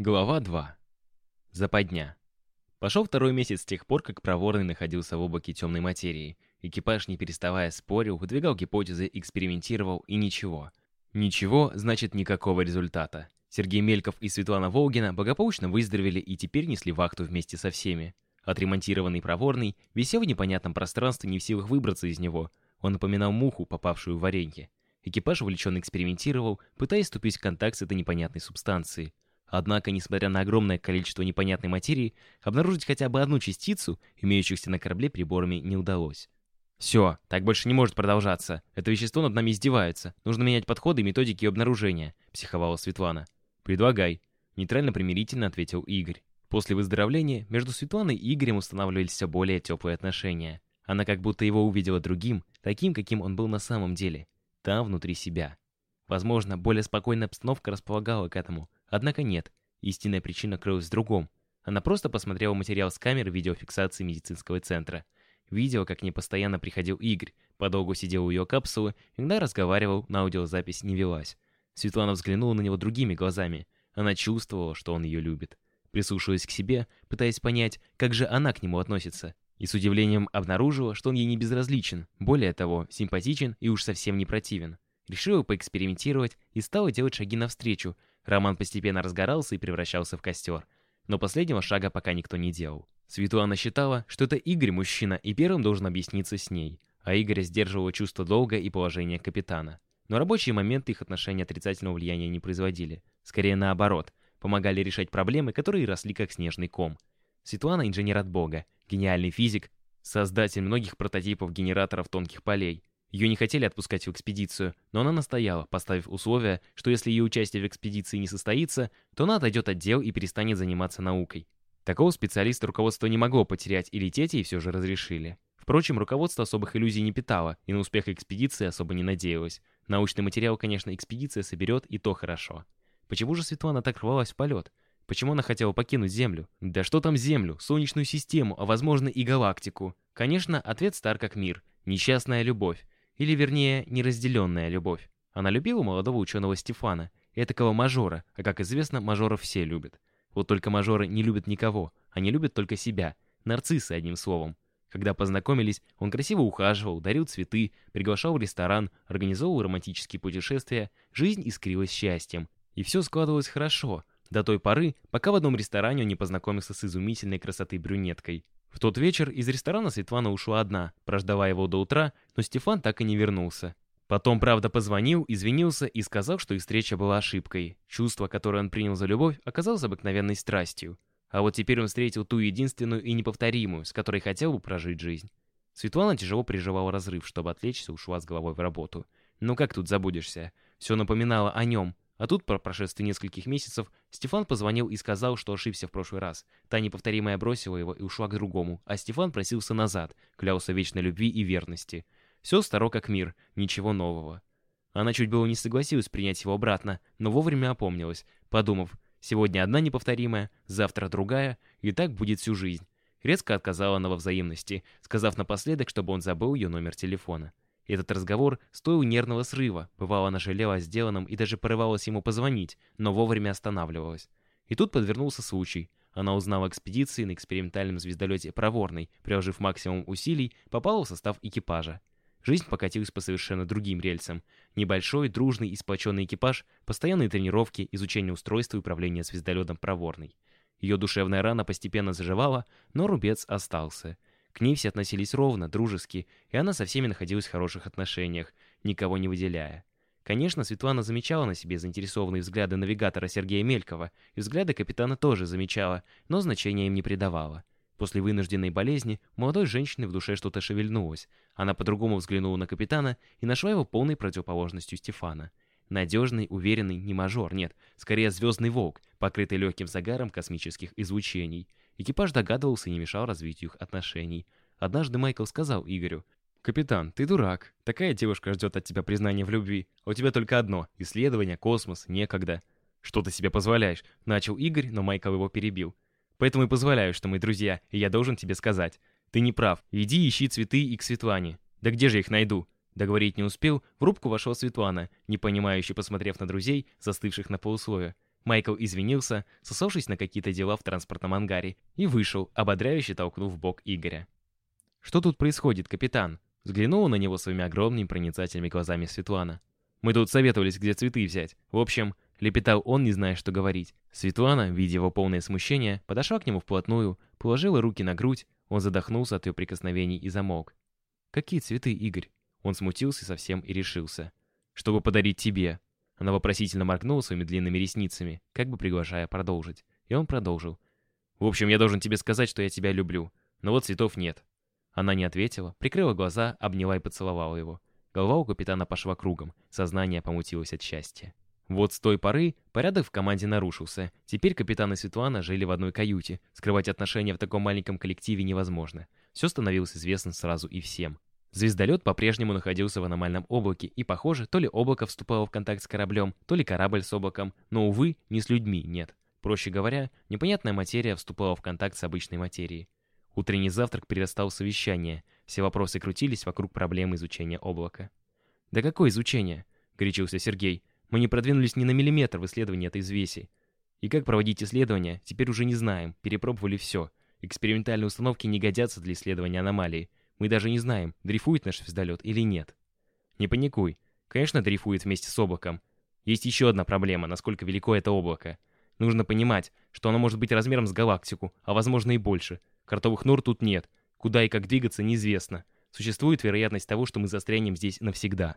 Глава 2. Западня. Пошел второй месяц с тех пор, как проворный находился в облаке темной материи. Экипаж, не переставая, спорил, выдвигал гипотезы, экспериментировал и ничего. Ничего значит никакого результата. Сергей Мельков и Светлана Волгина благополучно выздоровели и теперь несли вахту вместе со всеми. Отремонтированный проворный висел в непонятном пространстве, не в силах выбраться из него. Он напоминал муху, попавшую в варенье. Экипаж увлеченно экспериментировал, пытаясь вступить в контакт с этой непонятной субстанцией. Однако, несмотря на огромное количество непонятной материи, обнаружить хотя бы одну частицу, имеющихся на корабле приборами, не удалось. «Все, так больше не может продолжаться. Это вещество над нами издевается. Нужно менять подходы и методики обнаружения», — психовала Светлана. «Предлагай», — нейтрально-примирительно ответил Игорь. После выздоровления между Светланой и Игорем устанавливались все более теплые отношения. Она как будто его увидела другим, таким, каким он был на самом деле. Там, внутри себя. Возможно, более спокойная обстановка располагала к этому, Однако нет, истинная причина крылась в другом. Она просто посмотрела материал с камер видеофиксации медицинского центра. Видела, как к ней постоянно приходил Игорь, подолгу сидел у ее капсулы, иногда разговаривал, на аудиозапись не велась. Светлана взглянула на него другими глазами. Она чувствовала, что он ее любит. Прислушиваясь к себе, пытаясь понять, как же она к нему относится. И с удивлением обнаружила, что он ей не безразличен, более того, симпатичен и уж совсем не противен. Решила поэкспериментировать и стала делать шаги навстречу, Роман постепенно разгорался и превращался в костер. Но последнего шага пока никто не делал. Светлана считала, что это Игорь мужчина и первым должен объясниться с ней, а Игоря сдерживало чувство долга и положения капитана. Но рабочие моменты их отношения отрицательного влияния не производили. Скорее наоборот, помогали решать проблемы, которые росли как снежный ком. Светлана инженер от бога, гениальный физик, создатель многих прототипов генераторов тонких полей, ее не хотели отпускать в экспедицию, но она настояла, поставив условие, что если ее участие в экспедиции не состоится, то она отойдет от дел и перестанет заниматься наукой. Такого специалиста руководство не могло потерять, и лететь ей все же разрешили. Впрочем, руководство особых иллюзий не питало, и на успех экспедиции особо не надеялось. Научный материал, конечно, экспедиция соберет, и то хорошо. Почему же Светлана так рвалась в полет? Почему она хотела покинуть Землю? Да что там Землю, Солнечную систему, а возможно и галактику? Конечно, ответ стар как мир. Несчастная любовь. Или, вернее, неразделенная любовь. Она любила молодого ученого Стефана, этакого мажора, а, как известно, мажоров все любят. Вот только мажоры не любят никого, они любят только себя. Нарциссы, одним словом. Когда познакомились, он красиво ухаживал, дарил цветы, приглашал в ресторан, организовывал романтические путешествия, жизнь искрилась счастьем. И все складывалось хорошо, до той поры, пока в одном ресторане он не познакомился с изумительной красоты брюнеткой. В тот вечер из ресторана Светлана ушла одна, прождала его до утра, но Стефан так и не вернулся. Потом, правда, позвонил, извинился и сказал, что их встреча была ошибкой. Чувство, которое он принял за любовь, оказалось обыкновенной страстью. А вот теперь он встретил ту единственную и неповторимую, с которой хотел бы прожить жизнь. Светлана тяжело переживала разрыв, чтобы отвлечься, ушла с головой в работу. Ну как тут забудешься? Все напоминало о нем, а тут, по прошествии нескольких месяцев, Стефан позвонил и сказал, что ошибся в прошлый раз. Та неповторимая бросила его и ушла к другому, а Стефан просился назад, клялся вечной любви и верности. Все старо как мир, ничего нового. Она чуть было не согласилась принять его обратно, но вовремя опомнилась, подумав, сегодня одна неповторимая, завтра другая, и так будет всю жизнь. Резко отказала она во взаимности, сказав напоследок, чтобы он забыл ее номер телефона. Этот разговор стоил нервного срыва. Бывало, она жалела о сделанном и даже порывалась ему позвонить, но вовремя останавливалась. И тут подвернулся случай. Она узнала экспедиции на экспериментальном звездолете «Проворный», приложив максимум усилий, попала в состав экипажа. Жизнь покатилась по совершенно другим рельсам. Небольшой, дружный и сплоченный экипаж, постоянные тренировки, изучение устройства и управления звездолетом «Проворный». Ее душевная рана постепенно заживала, но рубец остался — к ней все относились ровно, дружески, и она со всеми находилась в хороших отношениях, никого не выделяя. Конечно, Светлана замечала на себе заинтересованные взгляды навигатора Сергея Мелькова, и взгляды капитана тоже замечала, но значения им не придавала. После вынужденной болезни молодой женщины в душе что-то шевельнулось. Она по-другому взглянула на капитана и нашла его полной противоположностью Стефана. Надежный, уверенный, не мажор, нет, скорее звездный волк, покрытый легким загаром космических излучений. Экипаж догадывался и не мешал развитию их отношений. Однажды Майкл сказал Игорю, «Капитан, ты дурак. Такая девушка ждет от тебя признания в любви. А у тебя только одно — исследование, космос, некогда». «Что ты себе позволяешь?» — начал Игорь, но Майкл его перебил. «Поэтому и позволяю, что мы друзья, и я должен тебе сказать. Ты не прав. Иди ищи цветы и к Светлане. Да где же их найду?» Договорить не успел, в рубку вошла Светлана, непонимающе посмотрев на друзей, застывших на полусловие. Майкл извинился, сосавшись на какие-то дела в транспортном ангаре, и вышел, ободряюще толкнув бок Игоря. «Что тут происходит, капитан?» Взглянула на него своими огромными проницательными глазами Светлана. «Мы тут советовались, где цветы взять. В общем, лепетал он, не зная, что говорить. Светлана, видя его полное смущение, подошла к нему вплотную, положила руки на грудь, он задохнулся от ее прикосновений и замолк. «Какие цветы, Игорь?» Он смутился совсем и решился. «Чтобы подарить тебе». Она вопросительно моргнула своими длинными ресницами, как бы приглашая продолжить. И он продолжил. «В общем, я должен тебе сказать, что я тебя люблю. Но вот цветов нет». Она не ответила, прикрыла глаза, обняла и поцеловала его. Голова у капитана пошла кругом, сознание помутилось от счастья. Вот с той поры порядок в команде нарушился. Теперь капитан и Светлана жили в одной каюте. Скрывать отношения в таком маленьком коллективе невозможно. Все становилось известно сразу и всем. Звездолет по-прежнему находился в аномальном облаке, и, похоже, то ли облако вступало в контакт с кораблем, то ли корабль с облаком, но, увы, не с людьми, нет. Проще говоря, непонятная материя вступала в контакт с обычной материей. Утренний завтрак перерастал в совещание. Все вопросы крутились вокруг проблемы изучения облака. «Да какое изучение?» — горячился Сергей. Мы не продвинулись ни на миллиметр в исследовании этой взвеси. И как проводить исследования, теперь уже не знаем, перепробовали все. Экспериментальные установки не годятся для исследования аномалии. Мы даже не знаем, дрейфует наш звездолет или нет. Не паникуй. Конечно, дрейфует вместе с облаком. Есть еще одна проблема, насколько велико это облако. Нужно понимать, что оно может быть размером с галактику, а возможно и больше. Картовых нор тут нет. Куда и как двигаться неизвестно. Существует вероятность того, что мы застрянем здесь навсегда.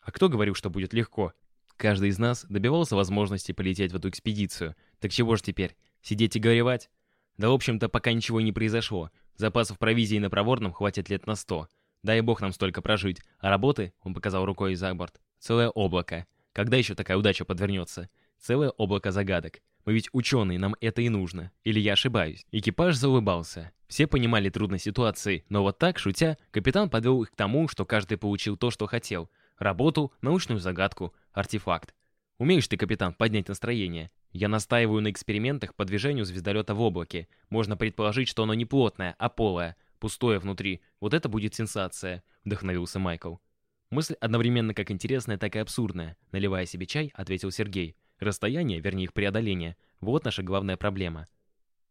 А кто говорил, что будет легко? Каждый из нас добивался возможности полететь в эту экспедицию. Так чего ж теперь? Сидеть и горевать? Да, в общем-то, пока ничего не произошло. Запасов провизии на проворном хватит лет на сто. Дай бог нам столько прожить. А работы, он показал рукой за борт, целое облако. Когда еще такая удача подвернется? Целое облако загадок. Мы ведь ученые, нам это и нужно. Или я ошибаюсь? Экипаж заулыбался. Все понимали трудность ситуации, но вот так, шутя, капитан подвел их к тому, что каждый получил то, что хотел. Работу, научную загадку, артефакт. Умеешь ты, капитан, поднять настроение? Я настаиваю на экспериментах по движению звездолета в облаке. Можно предположить, что оно не плотное, а полое, пустое внутри. Вот это будет сенсация, вдохновился Майкл. Мысль одновременно как интересная, так и абсурдная. Наливая себе чай, ответил Сергей. Расстояние, вернее их преодоление, вот наша главная проблема.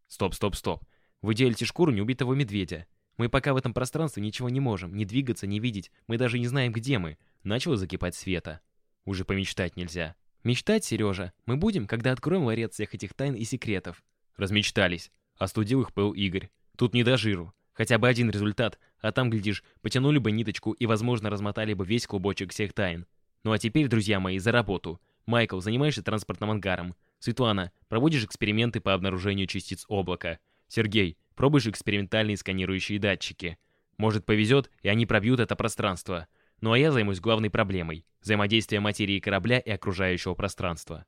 Стоп, стоп, стоп. Вы делите шкуру неубитого медведя. Мы пока в этом пространстве ничего не можем, ни двигаться, ни видеть. Мы даже не знаем, где мы. Начало закипать света. Уже помечтать нельзя. Мечтать, Сережа, мы будем, когда откроем ларец всех этих тайн и секретов. Размечтались. Остудил их пыл Игорь. Тут не до жиру. Хотя бы один результат, а там, глядишь, потянули бы ниточку и, возможно, размотали бы весь клубочек всех тайн. Ну а теперь, друзья мои, за работу. Майкл, занимаешься транспортным ангаром. Светлана, проводишь эксперименты по обнаружению частиц облака. Сергей, пробуешь экспериментальные сканирующие датчики. Может, повезет, и они пробьют это пространство. Ну а я займусь главной проблемой — взаимодействием материи корабля и окружающего пространства.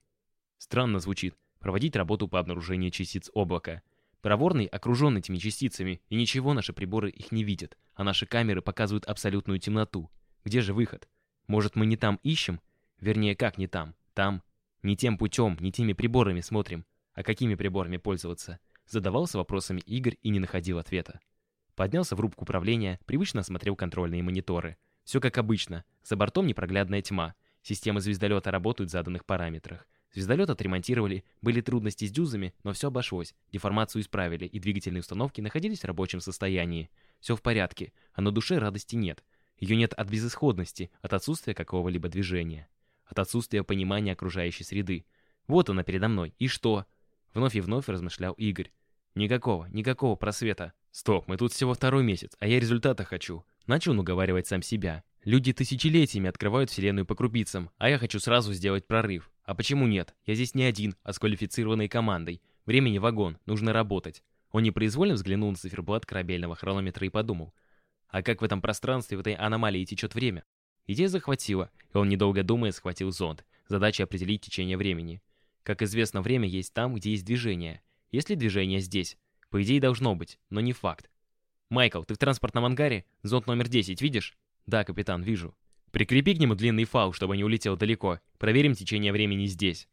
Странно звучит проводить работу по обнаружению частиц облака. Проворный окружен этими частицами, и ничего наши приборы их не видят, а наши камеры показывают абсолютную темноту. Где же выход? Может, мы не там ищем? Вернее, как не там? Там. Не тем путем, не теми приборами смотрим. А какими приборами пользоваться? Задавался вопросами Игорь и не находил ответа. Поднялся в рубку управления, привычно осмотрел контрольные мониторы — все как обычно. За бортом непроглядная тьма. Системы звездолета работают в заданных параметрах. Звездолет отремонтировали, были трудности с дюзами, но все обошлось. Деформацию исправили, и двигательные установки находились в рабочем состоянии. Все в порядке, а на душе радости нет. Ее нет от безысходности, от отсутствия какого-либо движения. От отсутствия понимания окружающей среды. Вот она передо мной. И что? Вновь и вновь размышлял Игорь. Никакого, никакого просвета. Стоп, мы тут всего второй месяц, а я результата хочу. Начал он уговаривать сам себя. Люди тысячелетиями открывают вселенную по крупицам, а я хочу сразу сделать прорыв. А почему нет? Я здесь не один, а с квалифицированной командой. Времени вагон, нужно работать. Он непроизвольно взглянул на циферблат корабельного хронометра и подумал. А как в этом пространстве, в этой аномалии течет время? Идея захватила, и он, недолго думая, схватил зонд. Задача определить течение времени. Как известно, время есть там, где есть движение. Есть ли движение здесь? По идее, должно быть, но не факт. «Майкл, ты в транспортном ангаре? Зонд номер 10, видишь?» «Да, капитан, вижу». «Прикрепи к нему длинный фау, чтобы не улетел далеко. Проверим течение времени здесь».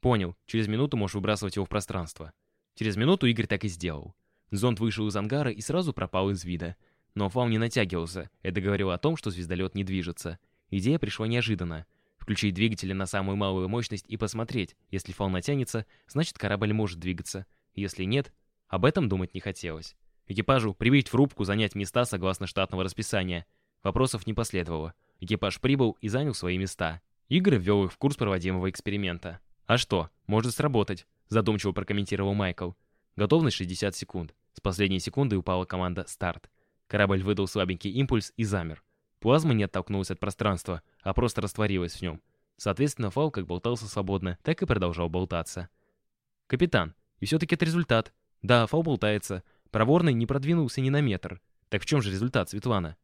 «Понял. Через минуту можешь выбрасывать его в пространство». Через минуту Игорь так и сделал. Зонд вышел из ангара и сразу пропал из вида. Но фау не натягивался. Это говорило о том, что звездолет не движется. Идея пришла неожиданно. включить двигатели на самую малую мощность и посмотреть. Если фал натянется, значит корабль может двигаться. Если нет, об этом думать не хотелось. Экипажу прибыть в рубку, занять места согласно штатного расписания. Вопросов не последовало. Экипаж прибыл и занял свои места. Игорь ввел их в курс проводимого эксперимента. «А что, может сработать», — задумчиво прокомментировал Майкл. Готовность 60 секунд. С последней секунды упала команда «Старт». Корабль выдал слабенький импульс и замер. Плазма не оттолкнулась от пространства, а просто растворилась в нем. Соответственно, фал как болтался свободно, так и продолжал болтаться. «Капитан, и все-таки это результат. Да, фал болтается. Проворный не продвинулся ни на метр. Так в чем же результат, Светлана?»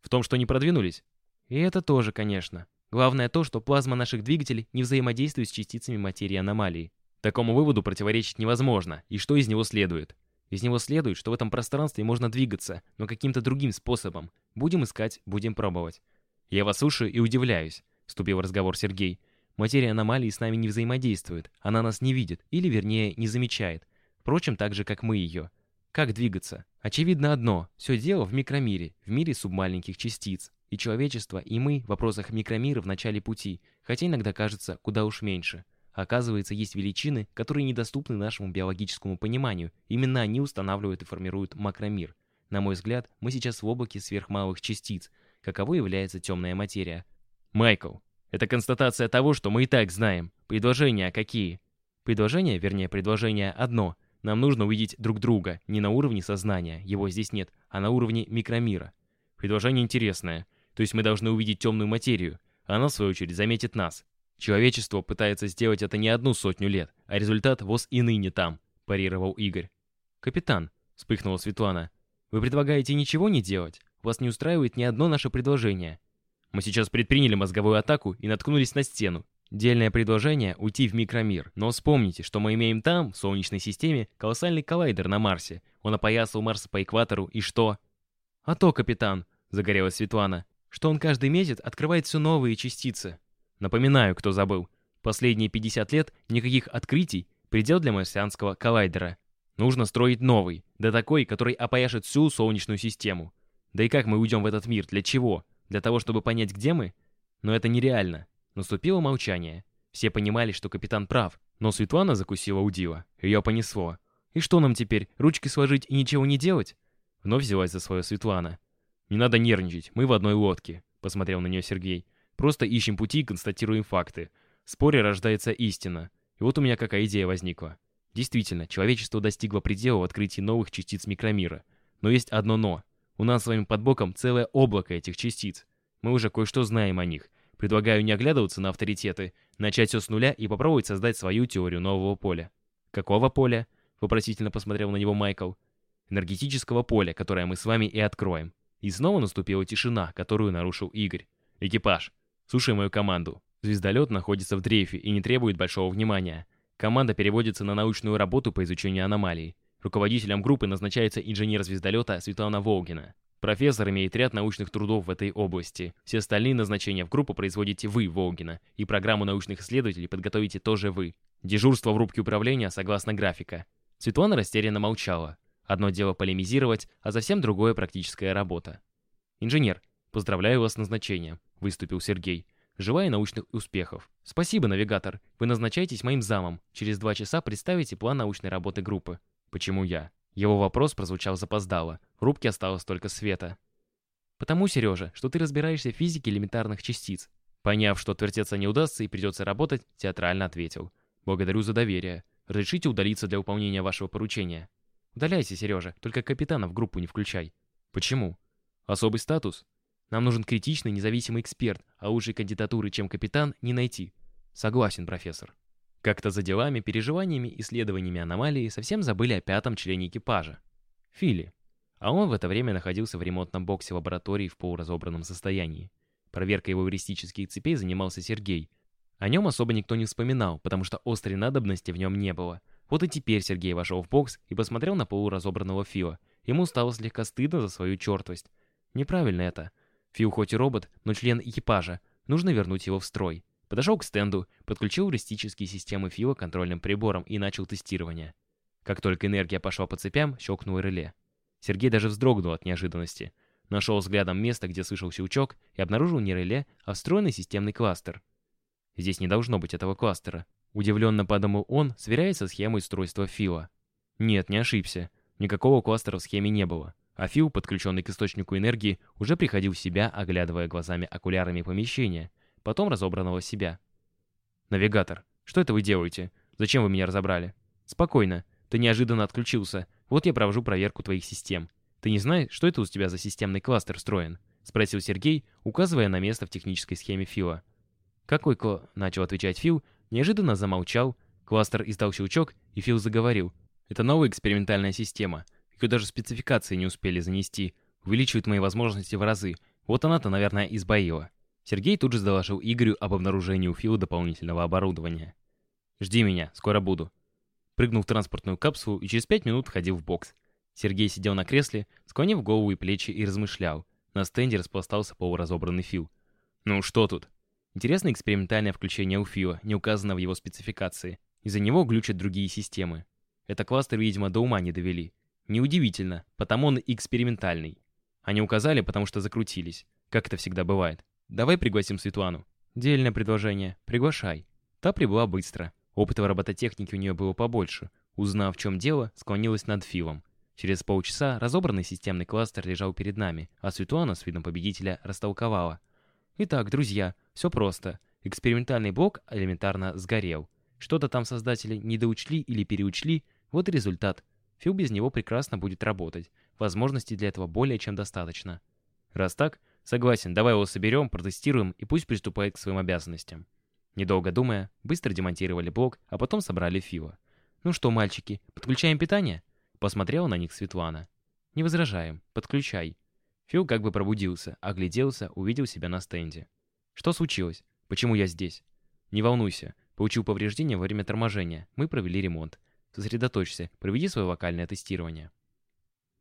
«В том, что не продвинулись?» «И это тоже, конечно. Главное то, что плазма наших двигателей не взаимодействует с частицами материи аномалии. Такому выводу противоречить невозможно, и что из него следует? Из него следует, что в этом пространстве можно двигаться, но каким-то другим способом. Будем искать, будем пробовать. Я вас слушаю и удивляюсь, вступил в разговор Сергей. Материя аномалии с нами не взаимодействует, она нас не видит, или вернее, не замечает. Впрочем, так же, как мы ее. Как двигаться? Очевидно одно, все дело в микромире, в мире субмаленьких частиц. И человечество, и мы в вопросах микромира в начале пути, хотя иногда кажется куда уж меньше. Оказывается, есть величины, которые недоступны нашему биологическому пониманию. Именно они устанавливают и формируют макромир. На мой взгляд, мы сейчас в облаке сверхмалых частиц, каково является темная материя. Майкл, это констатация того, что мы и так знаем. Предложения какие? Предложение, вернее, предложение одно. Нам нужно увидеть друг друга не на уровне сознания, его здесь нет, а на уровне микромира. Предложение интересное. То есть мы должны увидеть темную материю. Она, в свою очередь, заметит нас. Человечество пытается сделать это не одну сотню лет, а результат воз и ныне там, парировал Игорь. Капитан, вспыхнула Светлана, вы предлагаете ничего не делать? Вас не устраивает ни одно наше предложение. Мы сейчас предприняли мозговую атаку и наткнулись на стену. Дельное предложение — уйти в микромир. Но вспомните, что мы имеем там, в Солнечной системе, колоссальный коллайдер на Марсе. Он опоясал Марс по экватору, и что? А то, капитан, — загорелась Светлана, — что он каждый месяц открывает все новые частицы. Напоминаю, кто забыл. Последние 50 лет никаких открытий, предел для марсианского коллайдера. Нужно строить новый, да такой, который опояшет всю Солнечную систему. Да и как мы уйдем в этот мир? Для чего? Для того, чтобы понять, где мы? Но это нереально. Наступило молчание. Все понимали, что капитан прав, но Светлана закусила удила. Ее понесло. И что нам теперь, ручки сложить и ничего не делать? Вновь взялась за свое Светлана. «Не надо нервничать, мы в одной лодке», — посмотрел на нее Сергей. Просто ищем пути и констатируем факты. В споре рождается истина. И вот у меня какая идея возникла. Действительно, человечество достигло предела в открытии новых частиц микромира. Но есть одно «но». У нас с вами под боком целое облако этих частиц. Мы уже кое-что знаем о них. Предлагаю не оглядываться на авторитеты, начать все с нуля и попробовать создать свою теорию нового поля. Какого поля? Вопросительно посмотрел на него Майкл. Энергетического поля, которое мы с вами и откроем. И снова наступила тишина, которую нарушил Игорь. Экипаж, Слушай мою команду. Звездолет находится в дрейфе и не требует большого внимания. Команда переводится на научную работу по изучению аномалий. Руководителем группы назначается инженер звездолета Светлана Волгина. Профессор имеет ряд научных трудов в этой области. Все остальные назначения в группу производите вы, Волгина, и программу научных исследователей подготовите тоже вы. Дежурство в рубке управления согласно графика. Светлана растерянно молчала. Одно дело полемизировать, а совсем другое практическая работа. «Инженер, поздравляю вас с назначением выступил Сергей. Желаю научных успехов. Спасибо, навигатор. Вы назначаетесь моим замом. Через два часа представите план научной работы группы. Почему я? Его вопрос прозвучал запоздало. В рубке осталось только света. Потому, Сережа, что ты разбираешься в физике элементарных частиц. Поняв, что отвертеться не удастся и придется работать, театрально ответил. Благодарю за доверие. Разрешите удалиться для выполнения вашего поручения. Удаляйся, Сережа, только капитана в группу не включай. Почему? Особый статус? Нам нужен критичный независимый эксперт, а лучшей кандидатуры, чем капитан, не найти. Согласен, профессор. Как-то за делами, переживаниями, исследованиями аномалии совсем забыли о пятом члене экипажа. Фили. А он в это время находился в ремонтном боксе лаборатории в полуразобранном состоянии. Проверкой его эвристических цепей занимался Сергей. О нем особо никто не вспоминал, потому что острой надобности в нем не было. Вот и теперь Сергей вошел в бокс и посмотрел на полуразобранного Фила. Ему стало слегка стыдно за свою чертость. Неправильно это. Фил хоть и робот, но член экипажа. Нужно вернуть его в строй. Подошел к стенду, подключил эвристические системы Фила контрольным прибором и начал тестирование. Как только энергия пошла по цепям, щелкнуло реле. Сергей даже вздрогнул от неожиданности. Нашел взглядом место, где слышал щелчок, и обнаружил не реле, а встроенный системный кластер. Здесь не должно быть этого кластера. Удивленно подумал он, сверяясь со схемой устройства Фила. Нет, не ошибся. Никакого кластера в схеме не было. А Фил, подключенный к источнику энергии, уже приходил в себя, оглядывая глазами-окулярами помещения, потом разобранного себя. «Навигатор, что это вы делаете? Зачем вы меня разобрали?» «Спокойно. Ты неожиданно отключился. Вот я провожу проверку твоих систем. Ты не знаешь, что это у тебя за системный кластер встроен?» — спросил Сергей, указывая на место в технической схеме Фила. «Какой кла...» — начал отвечать Фил, неожиданно замолчал, кластер издал щелчок, и Фил заговорил. «Это новая экспериментальная система. Ее даже спецификации не успели занести. Увеличивает мои возможности в разы. Вот она-то, наверное, избоила». Сергей тут же доложил Игорю об обнаружении у Фила дополнительного оборудования. «Жди меня, скоро буду», Прыгнул в транспортную капсулу и через пять минут входил в бокс. Сергей сидел на кресле, склонив голову и плечи и размышлял. На стенде распластался полуразобранный фил. Ну что тут? Интересное экспериментальное включение у фила, не указано в его спецификации. Из-за него глючат другие системы. Это кластер, видимо, до ума не довели. Неудивительно, потому он экспериментальный. Они указали, потому что закрутились. Как это всегда бывает. Давай пригласим Светлану. Дельное предложение. Приглашай. Та прибыла быстро. Опыта робототехники у нее было побольше. Узнав, в чем дело, склонилась над Филом. Через полчаса разобранный системный кластер лежал перед нами, а Светлана с видом победителя растолковала. Итак, друзья, все просто. Экспериментальный блок элементарно сгорел. Что-то там создатели недоучли или переучли, вот и результат. Фил без него прекрасно будет работать. Возможностей для этого более чем достаточно. Раз так, согласен, давай его соберем, протестируем и пусть приступает к своим обязанностям. Недолго думая, быстро демонтировали блок, а потом собрали Фила. «Ну что, мальчики, подключаем питание?» Посмотрела на них Светлана. «Не возражаем, подключай». Фил как бы пробудился, огляделся, увидел себя на стенде. «Что случилось? Почему я здесь?» «Не волнуйся. Получил повреждения во время торможения. Мы провели ремонт. Сосредоточься, проведи свое вокальное тестирование».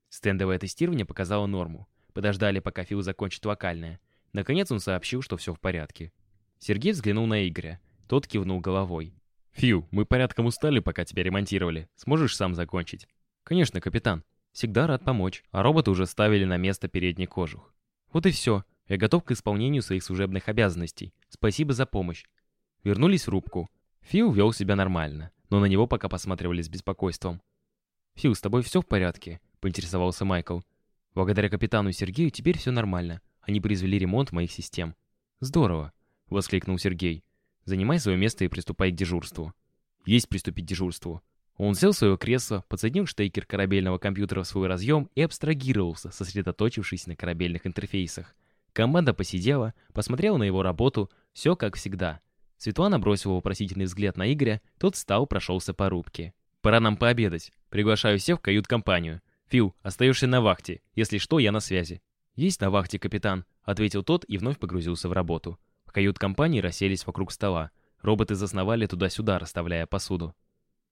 Стендовое тестирование показало норму. Подождали, пока Фил закончит вокальное. Наконец он сообщил, что все в порядке. Сергей взглянул на Игоря. Тот кивнул головой. «Фью, мы порядком устали, пока тебя ремонтировали. Сможешь сам закончить?» «Конечно, капитан. Всегда рад помочь. А роботы уже ставили на место передний кожух. Вот и все. Я готов к исполнению своих служебных обязанностей. Спасибо за помощь». Вернулись в рубку. Фил вел себя нормально, но на него пока посматривали с беспокойством. «Фил, с тобой все в порядке?» — поинтересовался Майкл. «Благодаря капитану Сергею теперь все нормально. Они произвели ремонт моих систем». «Здорово воскликнул Сергей. «Занимай свое место и приступай к дежурству». «Есть приступить к дежурству». Он сел в свое кресло, подсоединил штекер корабельного компьютера в свой разъем и абстрагировался, сосредоточившись на корабельных интерфейсах. Команда посидела, посмотрела на его работу, все как всегда. Светлана бросила вопросительный взгляд на Игоря, тот встал, прошелся по рубке. «Пора нам пообедать. Приглашаю всех в кают-компанию. Фил, остаешься на вахте. Если что, я на связи». «Есть на вахте, капитан», — ответил тот и вновь погрузился в работу кают-компании расселись вокруг стола. Роботы засновали туда-сюда, расставляя посуду.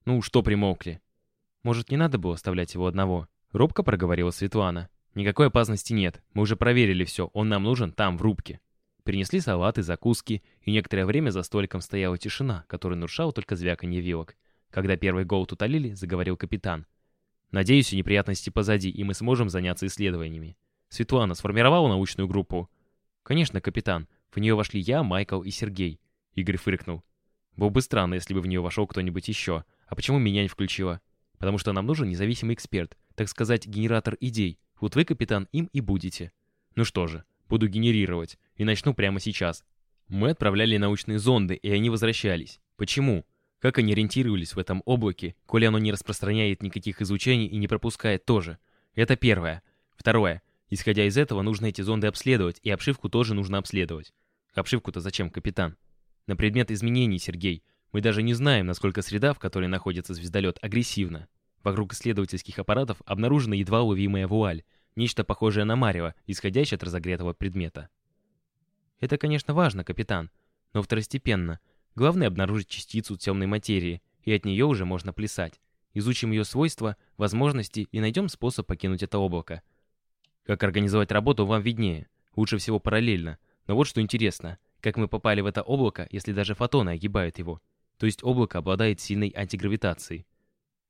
«Ну, что примолкли?» «Может, не надо было оставлять его одного?» Робко проговорила Светлана. «Никакой опасности нет. Мы уже проверили все. Он нам нужен там, в рубке». Принесли салаты, закуски, и некоторое время за столиком стояла тишина, которую нарушала только звяканье вилок. Когда первый голод утолили, заговорил капитан. «Надеюсь, неприятности позади, и мы сможем заняться исследованиями». Светлана сформировала научную группу. «Конечно, капитан. В нее вошли я, Майкл и Сергей. Игорь фыркнул. Было бы странно, если бы в нее вошел кто-нибудь еще. А почему меня не включила? Потому что нам нужен независимый эксперт, так сказать, генератор идей. Вот вы, капитан, им и будете. Ну что же, буду генерировать. И начну прямо сейчас. Мы отправляли научные зонды, и они возвращались. Почему? Как они ориентировались в этом облаке, коли оно не распространяет никаких излучений и не пропускает тоже? Это первое. Второе. Исходя из этого, нужно эти зонды обследовать, и обшивку тоже нужно обследовать. Обшивку-то зачем, капитан? На предмет изменений, Сергей. Мы даже не знаем, насколько среда, в которой находится звездолет, агрессивна. Вокруг исследовательских аппаратов обнаружена едва уловимая вуаль, нечто похожее на марево, исходящее от разогретого предмета. Это, конечно, важно, капитан, но второстепенно. Главное обнаружить частицу темной материи, и от нее уже можно плясать. Изучим ее свойства, возможности и найдем способ покинуть это облако. Как организовать работу, вам виднее. Лучше всего параллельно. Но вот что интересно, как мы попали в это облако, если даже фотоны огибают его? То есть облако обладает сильной антигравитацией.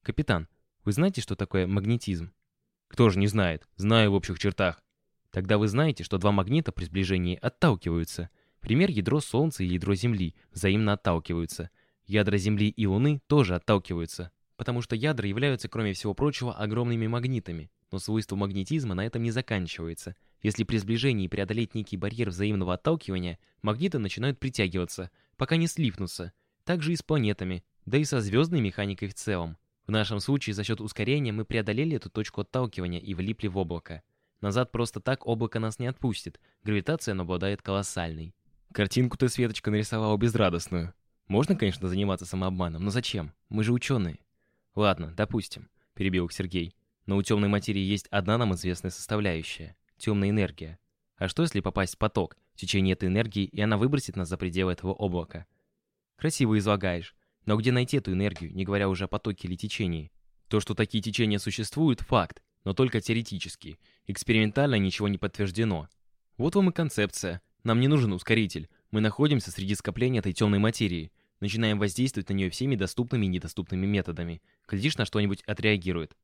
Капитан, вы знаете, что такое магнетизм? Кто же не знает? Знаю в общих чертах. Тогда вы знаете, что два магнита при сближении отталкиваются. Пример ядро Солнца и ядро Земли взаимно отталкиваются. Ядра Земли и Луны тоже отталкиваются, потому что ядра являются, кроме всего прочего, огромными магнитами. Но свойство магнетизма на этом не заканчивается. Если при сближении преодолеть некий барьер взаимного отталкивания, магниты начинают притягиваться, пока не слипнутся. Так же и с планетами, да и со звездной механикой в целом. В нашем случае за счет ускорения мы преодолели эту точку отталкивания и влипли в облако. Назад просто так облако нас не отпустит, гравитация обладает колоссальной. Картинку ты, Светочка, нарисовала безрадостную. Можно, конечно, заниматься самообманом, но зачем? Мы же ученые. Ладно, допустим, перебил их Сергей. Но у темной материи есть одна нам известная составляющая — темная энергия. А что, если попасть в поток, в течение этой энергии, и она выбросит нас за пределы этого облака? Красиво излагаешь. Но где найти эту энергию, не говоря уже о потоке или течении? То, что такие течения существуют, факт, но только теоретически. Экспериментально ничего не подтверждено. Вот вам и концепция. Нам не нужен ускоритель. Мы находимся среди скопления этой темной материи. Начинаем воздействовать на нее всеми доступными и недоступными методами. Глядишь, на что-нибудь отреагирует.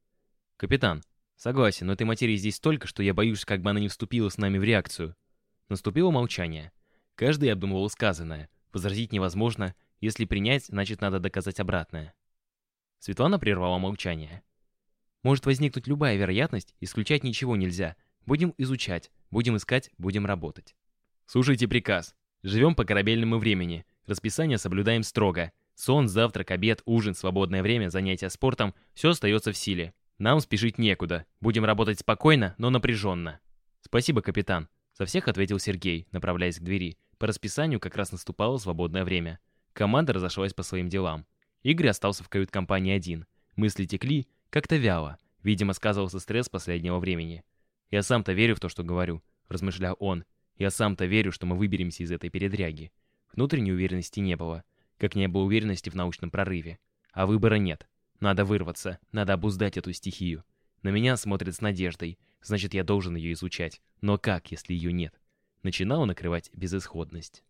Капитан, согласен, но этой материи здесь столько, что я боюсь, как бы она не вступила с нами в реакцию. Наступило молчание. Каждый обдумывал сказанное. Возразить невозможно, если принять, значит надо доказать обратное. Светлана прервала молчание. Может возникнуть любая вероятность, исключать ничего нельзя. Будем изучать, будем искать, будем работать. Слушайте приказ. Живем по корабельному времени. Расписание соблюдаем строго. Сон, завтрак, обед, ужин, свободное время, занятия спортом – все остается в силе. Нам спешить некуда. Будем работать спокойно, но напряженно. Спасибо, капитан. За всех ответил Сергей, направляясь к двери. По расписанию как раз наступало свободное время. Команда разошлась по своим делам. Игорь остался в кают-компании один. Мысли текли как-то вяло. Видимо, сказывался стресс последнего времени. «Я сам-то верю в то, что говорю», — размышлял он. «Я сам-то верю, что мы выберемся из этой передряги». Внутренней уверенности не было. Как не было уверенности в научном прорыве. А выбора нет. Надо вырваться, надо обуздать эту стихию. На меня смотрят с надеждой, значит, я должен ее изучать. Но как, если ее нет? Начинала накрывать безысходность.